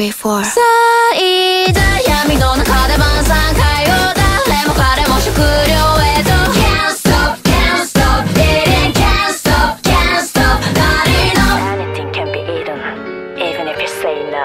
three, four. サイダ闇の中で晩餐会を誰も彼も食料へと Can't stop, can't stop, eating Can't stop, can't stop, not enough Anything can be eaten, even if you say no